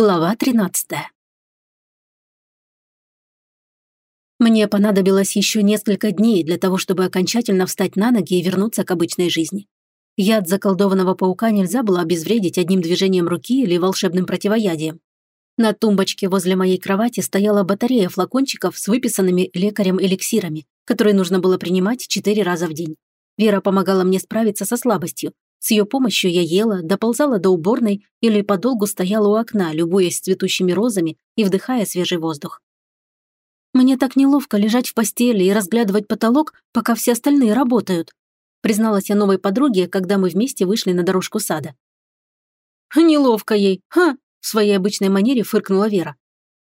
Глава 13 Мне понадобилось еще несколько дней для того, чтобы окончательно встать на ноги и вернуться к обычной жизни. Яд заколдованного паука нельзя было обезвредить одним движением руки или волшебным противоядием. На тумбочке возле моей кровати стояла батарея флакончиков с выписанными лекарем эликсирами, которые нужно было принимать четыре раза в день. Вера помогала мне справиться со слабостью, с ее помощью я ела, доползала до уборной или подолгу стояла у окна, любуясь цветущими розами и вдыхая свежий воздух. «Мне так неловко лежать в постели и разглядывать потолок, пока все остальные работают», призналась я новой подруге, когда мы вместе вышли на дорожку сада. «Неловко ей, ха!» в своей обычной манере фыркнула Вера.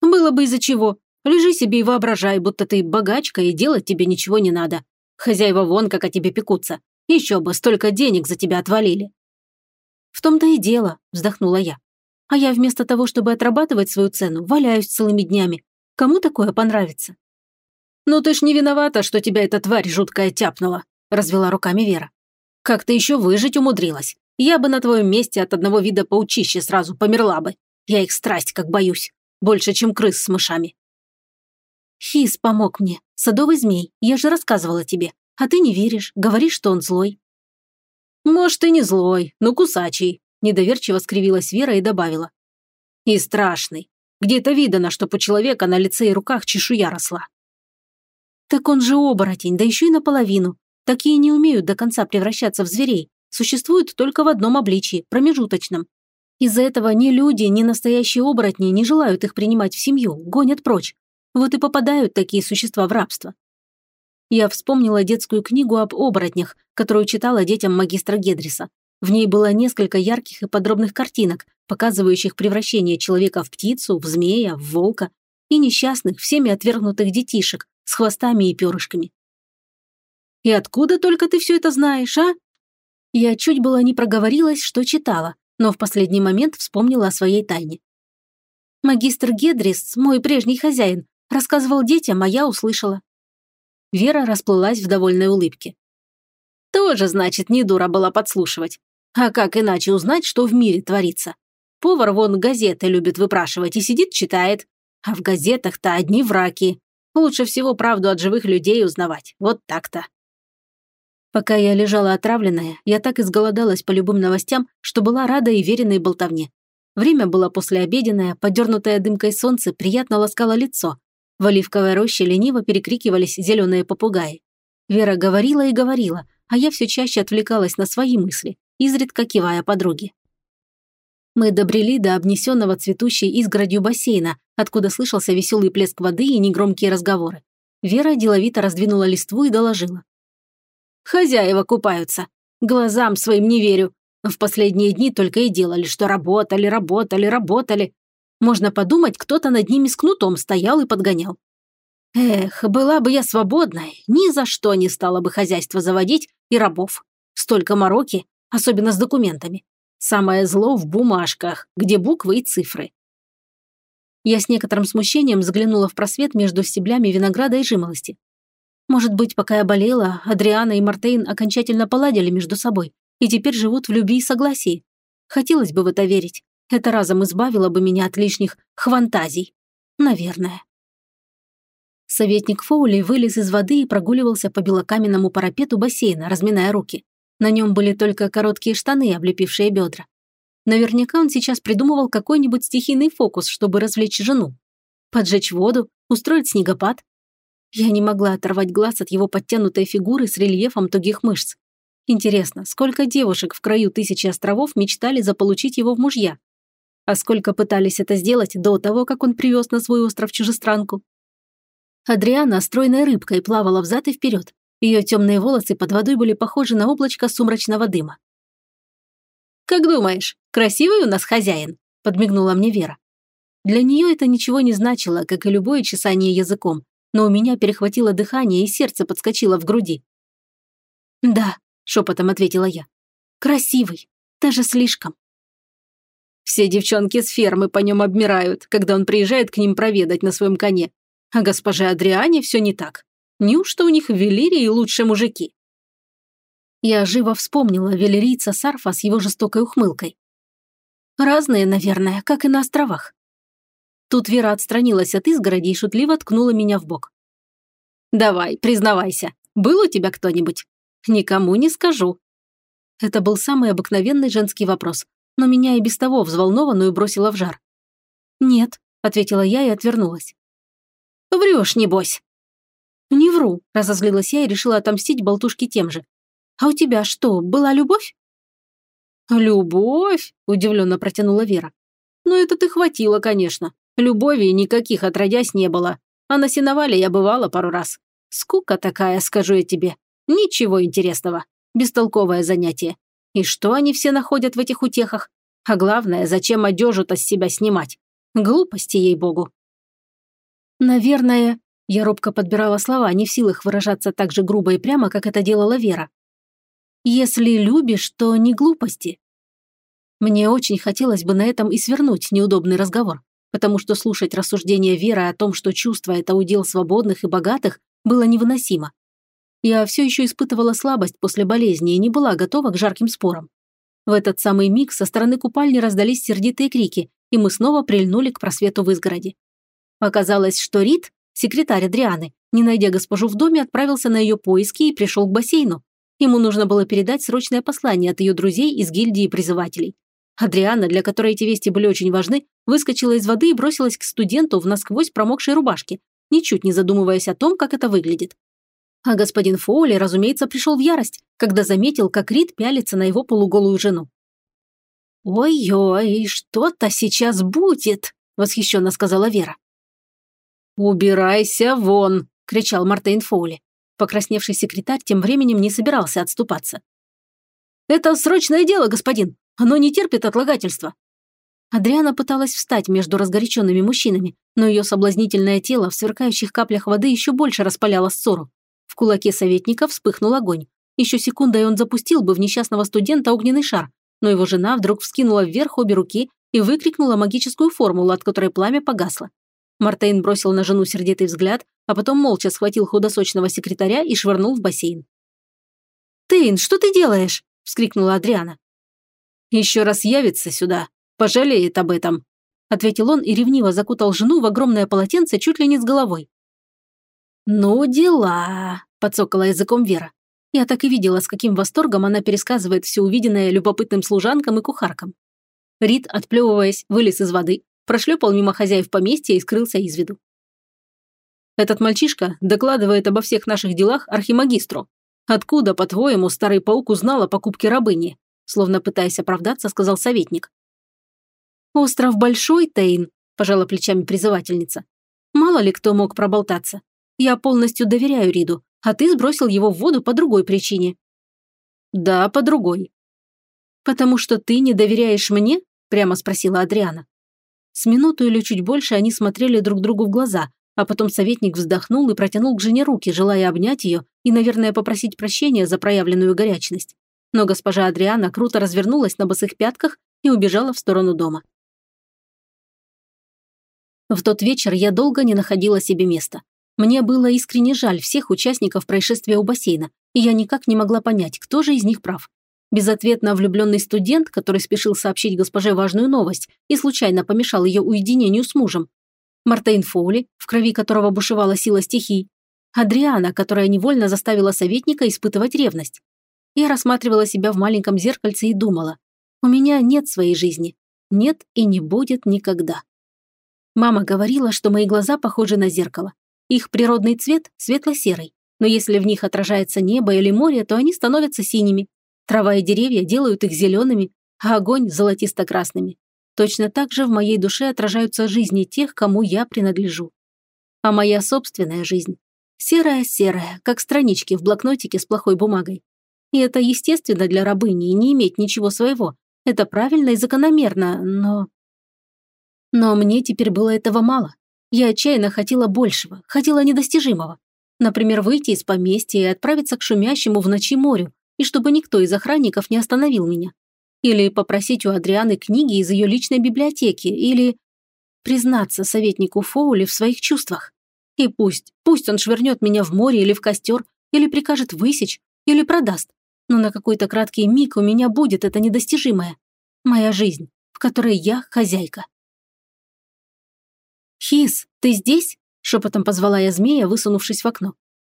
«Было бы из-за чего. Лежи себе и воображай, будто ты богачка и делать тебе ничего не надо. Хозяева вон как о тебе пекутся. Еще бы, столько денег за тебя отвалили». «В том-то и дело», – вздохнула я. «А я вместо того, чтобы отрабатывать свою цену, валяюсь целыми днями. Кому такое понравится?» «Ну ты ж не виновата, что тебя эта тварь жуткая тяпнула», – развела руками Вера. «Как ты еще выжить умудрилась? Я бы на твоем месте от одного вида паучища сразу померла бы. Я их страсть как боюсь. Больше, чем крыс с мышами». «Хис помог мне. Садовый змей. Я же рассказывала тебе. А ты не веришь, говоришь, что он злой». «Может, и не злой, но кусачий», – недоверчиво скривилась Вера и добавила. «И страшный. Где-то видано, что по человека на лице и руках чешуя росла». «Так он же оборотень, да еще и наполовину. Такие не умеют до конца превращаться в зверей. Существуют только в одном обличии, промежуточном. Из-за этого ни люди, ни настоящие оборотни не желают их принимать в семью, гонят прочь. Вот и попадают такие существа в рабство. Я вспомнила детскую книгу об оборотнях, которую читала детям магистра Гедриса. В ней было несколько ярких и подробных картинок, показывающих превращение человека в птицу, в змея, в волка и несчастных, всеми отвергнутых детишек с хвостами и перышками. «И откуда только ты все это знаешь, а?» Я чуть было не проговорилась, что читала, но в последний момент вспомнила о своей тайне. Магистр Гедрис, мой прежний хозяин, рассказывал детям, а я услышала. Вера расплылась в довольной улыбке. Тоже, значит, не дура была подслушивать. А как иначе узнать, что в мире творится? Повар вон газеты любит выпрашивать и сидит читает. А в газетах-то одни враки. Лучше всего правду от живых людей узнавать. Вот так-то. Пока я лежала отравленная, я так изголодалась по любым новостям, что была рада и веренной болтовне. Время было послеобеденное, подернутое дымкой солнце приятно ласкало лицо, в оливковой роще лениво перекрикивались зеленые попугаи. Вера говорила и говорила, а я все чаще отвлекалась на свои мысли, изредка кивая подруге. Мы добрели до обнесенного цветущей изгородью бассейна, откуда слышался веселый плеск воды и негромкие разговоры. Вера деловито раздвинула листву и доложила. «Хозяева купаются. Глазам своим не верю. В последние дни только и делали, что работали, работали, работали. Можно подумать, кто-то над ними с кнутом стоял и подгонял. Эх, была бы я свободной, ни за что не стала бы хозяйство заводить и рабов. Столько мороки, особенно с документами. Самое зло в бумажках, где буквы и цифры. Я с некоторым смущением взглянула в просвет между стеблями винограда и жимолости. Может быть, пока я болела, Адриана и Мартейн окончательно поладили между собой и теперь живут в любви и согласии. Хотелось бы в это верить. Это разом избавило бы меня от лишних хвантазий. Наверное. Советник Фоули вылез из воды и прогуливался по белокаменному парапету бассейна, разминая руки. На нем были только короткие штаны, облепившие бедра. Наверняка он сейчас придумывал какой-нибудь стихийный фокус, чтобы развлечь жену. Поджечь воду, устроить снегопад. Я не могла оторвать глаз от его подтянутой фигуры с рельефом тугих мышц. Интересно, сколько девушек в краю тысячи островов мечтали заполучить его в мужья? А сколько пытались это сделать до того, как он привез на свой остров чужестранку? Адриана стройной рыбкой плавала взад и вперед. Ее темные волосы под водой были похожи на облачко сумрачного дыма. «Как думаешь, красивый у нас хозяин?» – подмигнула мне Вера. Для нее это ничего не значило, как и любое чесание языком, но у меня перехватило дыхание и сердце подскочило в груди. «Да», – шепотом ответила я. «Красивый, даже слишком». Все девчонки с фермы по нем обмирают, когда он приезжает к ним проведать на своем коне. А госпоже Адриане все не так. Неужто у них в Велирии лучшие мужики? Я живо вспомнила велерийца Сарфа с его жестокой ухмылкой. Разные, наверное, как и на островах. Тут Вера отстранилась от изгороди и шутливо ткнула меня в бок. «Давай, признавайся, был у тебя кто-нибудь?» «Никому не скажу». Это был самый обыкновенный женский вопрос, но меня и без того взволнованную бросила в жар. «Нет», — ответила я и отвернулась. «Врешь, небось». «Не вру», – разозлилась я и решила отомстить болтушке тем же. «А у тебя что, была любовь?» «Любовь?» – удивленно протянула Вера. «Ну это ты хватило, конечно. Любови никаких отродясь не было. А на сеновале я бывала пару раз. Скука такая, скажу я тебе. Ничего интересного. Бестолковое занятие. И что они все находят в этих утехах? А главное, зачем одежу-то с себя снимать? Глупости, ей-богу. Наверное, я робко подбирала слова, не в силах выражаться так же грубо и прямо, как это делала Вера. Если любишь, то не глупости. Мне очень хотелось бы на этом и свернуть неудобный разговор, потому что слушать рассуждения Веры о том, что чувство – это удел свободных и богатых, было невыносимо. Я все еще испытывала слабость после болезни и не была готова к жарким спорам. В этот самый миг со стороны купальни раздались сердитые крики, и мы снова прильнули к просвету в изгороди. Оказалось, что Рид, секретарь Адрианы, не найдя госпожу в доме, отправился на ее поиски и пришел к бассейну. Ему нужно было передать срочное послание от ее друзей из гильдии призывателей. Адриана, для которой эти вести были очень важны, выскочила из воды и бросилась к студенту в насквозь промокшей рубашке, ничуть не задумываясь о том, как это выглядит. А господин Фоули, разумеется, пришел в ярость, когда заметил, как Рид пялится на его полуголую жену. «Ой-ой, что-то сейчас будет!» – восхищенно сказала Вера. «Убирайся вон!» – кричал Мартейн Фоули. Покрасневший секретарь тем временем не собирался отступаться. «Это срочное дело, господин! Оно не терпит отлагательства!» Адриана пыталась встать между разгоряченными мужчинами, но ее соблазнительное тело в сверкающих каплях воды еще больше распаляло ссору. В кулаке советника вспыхнул огонь. Еще секундой он запустил бы в несчастного студента огненный шар, но его жена вдруг вскинула вверх обе руки и выкрикнула магическую формулу, от которой пламя погасло. Мартейн бросил на жену сердитый взгляд, а потом молча схватил худосочного секретаря и швырнул в бассейн. «Тейн, что ты делаешь?» – вскрикнула Адриана. «Еще раз явится сюда, пожалеет об этом», – ответил он и ревниво закутал жену в огромное полотенце чуть ли не с головой. «Ну, дела», – подсокала языком Вера. Я так и видела, с каким восторгом она пересказывает все увиденное любопытным служанкам и кухаркам. Рид, отплевываясь, вылез из воды, прошлепал мимо хозяев поместья и скрылся из виду. Этот мальчишка докладывает обо всех наших делах архимагистру. Откуда, по-твоему, старый паук узнал о покупке рабыни? Словно пытаясь оправдаться, сказал советник. «Остров большой, Тейн», – пожала плечами призывательница. «Мало ли кто мог проболтаться. Я полностью доверяю Риду, а ты сбросил его в воду по другой причине». «Да, по другой». «Потому что ты не доверяешь мне?» – прямо спросила Адриана. С минуту или чуть больше они смотрели друг другу в глаза, а потом советник вздохнул и протянул к жене руки, желая обнять ее и, наверное, попросить прощения за проявленную горячность. Но госпожа Адриана круто развернулась на босых пятках и убежала в сторону дома. В тот вечер я долго не находила себе места. Мне было искренне жаль всех участников происшествия у бассейна, и я никак не могла понять, кто же из них прав. Безответно влюбленный студент, который спешил сообщить госпоже важную новость и случайно помешал ее уединению с мужем, Мартейн Фоули, в крови которого бушевала сила стихий, Адриана, которая невольно заставила советника испытывать ревность. Я рассматривала себя в маленьком зеркальце и думала, у меня нет своей жизни, нет и не будет никогда. Мама говорила, что мои глаза похожи на зеркало. Их природный цвет светло-серый, но если в них отражается небо или море, то они становятся синими. Трава и деревья делают их зелеными, а огонь – золотисто-красными. Точно так же в моей душе отражаются жизни тех, кому я принадлежу. А моя собственная жизнь серая-серая, как странички в блокнотике с плохой бумагой. И это естественно для рабыни и не иметь ничего своего. Это правильно и закономерно, но... Но мне теперь было этого мало. Я отчаянно хотела большего, хотела недостижимого. Например, выйти из поместья и отправиться к шумящему в ночи морю, и чтобы никто из охранников не остановил меня. Или попросить у Адрианы книги из ее личной библиотеки, или признаться советнику Фоули в своих чувствах. И пусть, пусть он швырнет меня в море или в костер, или прикажет высечь, или продаст. Но на какой-то краткий миг у меня будет это недостижимое. Моя жизнь, в которой я хозяйка. «Хис, ты здесь?» – шепотом позвала я змея, высунувшись в окно.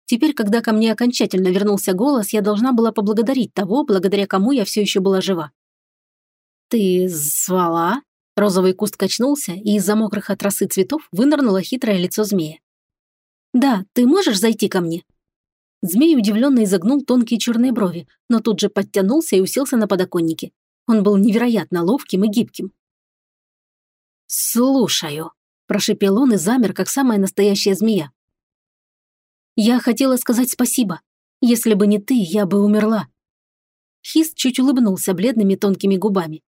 Теперь, когда ко мне окончательно вернулся голос, я должна была поблагодарить того, благодаря кому я все еще была жива. «Ты звала?» Розовый куст качнулся, и из-за мокрых от цветов вынырнуло хитрое лицо змея. «Да, ты можешь зайти ко мне?» Змей удивленно изогнул тонкие черные брови, но тут же подтянулся и уселся на подоконнике. Он был невероятно ловким и гибким. «Слушаю», – прошипел он и замер, как самая настоящая змея. «Я хотела сказать спасибо. Если бы не ты, я бы умерла». Хист чуть улыбнулся бледными тонкими губами.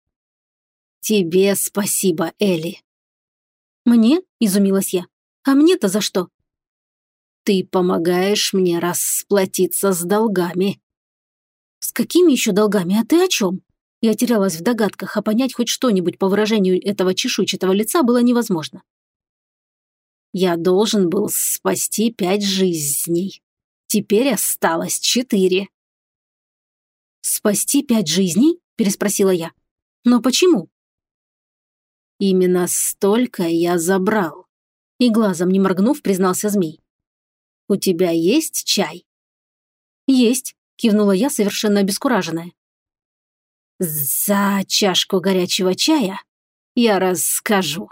«Тебе спасибо, Элли». «Мне?» – изумилась я. «А мне-то за что?» «Ты помогаешь мне расплатиться с долгами». «С какими еще долгами? А ты о чем?» Я терялась в догадках, а понять хоть что-нибудь по выражению этого чешуйчатого лица было невозможно. «Я должен был спасти пять жизней. Теперь осталось четыре». «Спасти пять жизней?» – переспросила я. «Но почему?» Именно столько я забрал. И глазом не моргнув, признался змей. У тебя есть чай? Есть, кивнула я, совершенно обескураженная. За чашку горячего чая я расскажу.